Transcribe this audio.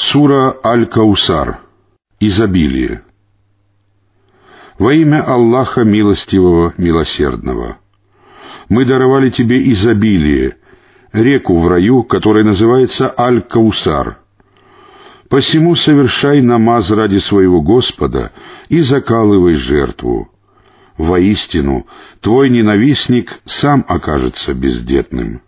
Сура Аль-Каусар. Изобилие. Во имя Аллаха Милостивого, Милосердного. Мы даровали тебе изобилие, реку в раю, которая называется Аль-Каусар. Посему совершай намаз ради своего Господа и закалывай жертву. Воистину, твой ненавистник сам окажется бездетным.